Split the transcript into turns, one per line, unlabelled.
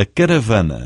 a caravana.